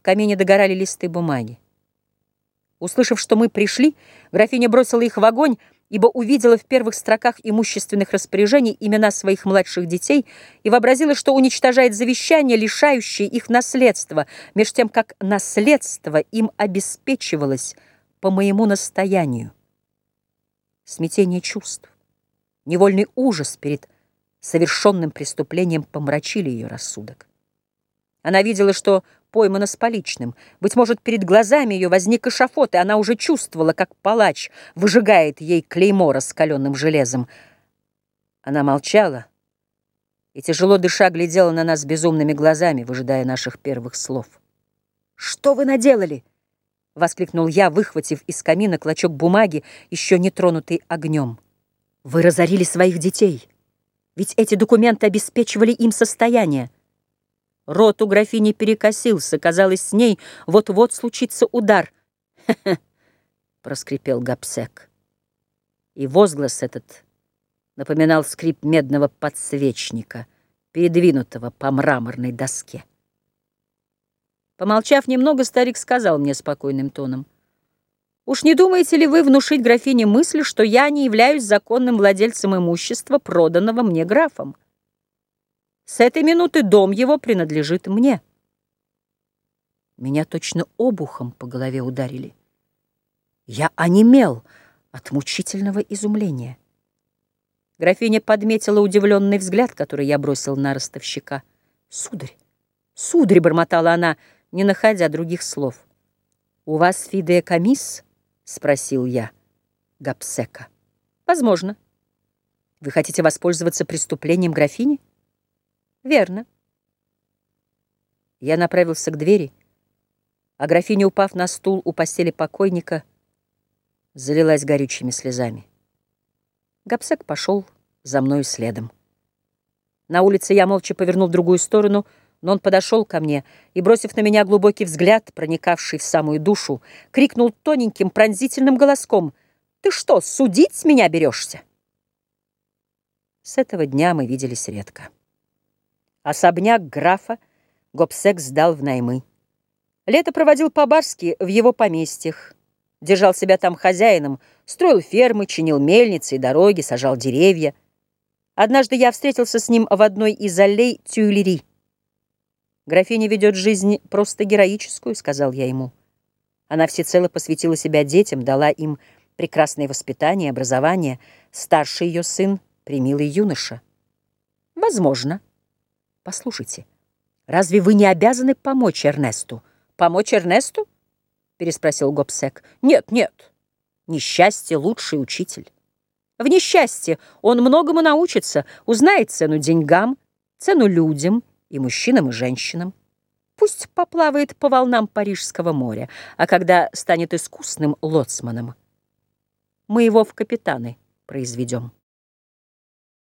В камине догорали листы бумаги. Услышав, что мы пришли, графиня бросила их в огонь, ибо увидела в первых строках имущественных распоряжений имена своих младших детей и вообразила, что уничтожает завещание, лишающее их наследства, меж тем, как наследство им обеспечивалось по моему настоянию. Смятение чувств, невольный ужас перед совершенным преступлением помрачили ее рассудок. Она видела, что поймана с поличным. Быть может, перед глазами ее возник эшафот, и она уже чувствовала, как палач выжигает ей клеймо раскаленным железом. Она молчала и, тяжело дыша, глядела на нас безумными глазами, выжидая наших первых слов. «Что вы наделали?» — воскликнул я, выхватив из камина клочок бумаги, еще не тронутый огнем. «Вы разорили своих детей, ведь эти документы обеспечивали им состояние». Рот у графини перекосился, казалось, с ней вот-вот случится удар. «Хе-хе», — проскрипел Гапсек. И возглас этот напоминал скрип медного подсвечника, передвинутого по мраморной доске. Помолчав немного, старик сказал мне спокойным тоном, «Уж не думаете ли вы внушить графине мысль, что я не являюсь законным владельцем имущества, проданного мне графом?» С этой минуты дом его принадлежит мне. Меня точно обухом по голове ударили. Я онемел от мучительного изумления. Графиня подметила удивленный взгляд, который я бросил на ростовщика. «Сударь, сударь!» — бормотала она, не находя других слов. «У вас фидея комисс?» — спросил я. Гапсека. «Возможно. Вы хотите воспользоваться преступлением графини?» Верно. Я направился к двери, а графиня, упав на стул у постели покойника, залилась горючими слезами. Гапсек пошел за мною следом. На улице я молча повернул в другую сторону, но он подошел ко мне и, бросив на меня глубокий взгляд, проникавший в самую душу, крикнул тоненьким пронзительным голоском «Ты что, судить меня берешься?» С этого дня мы виделись редко. Особняк графа Гобсек сдал в наймы. Лето проводил по-барски в его поместьях. Держал себя там хозяином, строил фермы, чинил мельницы и дороги, сажал деревья. Однажды я встретился с ним в одной из аллей Тюильри. «Графиня ведет жизнь просто героическую», — сказал я ему. Она всецело посвятила себя детям, дала им прекрасное воспитание образование. Старший ее сын — примилый юноша. «Возможно». Послушайте, разве вы не обязаны помочь Эрнесту? Помочь Эрнесту? Переспросил Гобсек. Нет, нет. Несчастье — лучший учитель. В несчастье он многому научится, узнает цену деньгам, цену людям, и мужчинам, и женщинам. Пусть поплавает по волнам Парижского моря, а когда станет искусным лоцманом, мы его в капитаны произведем.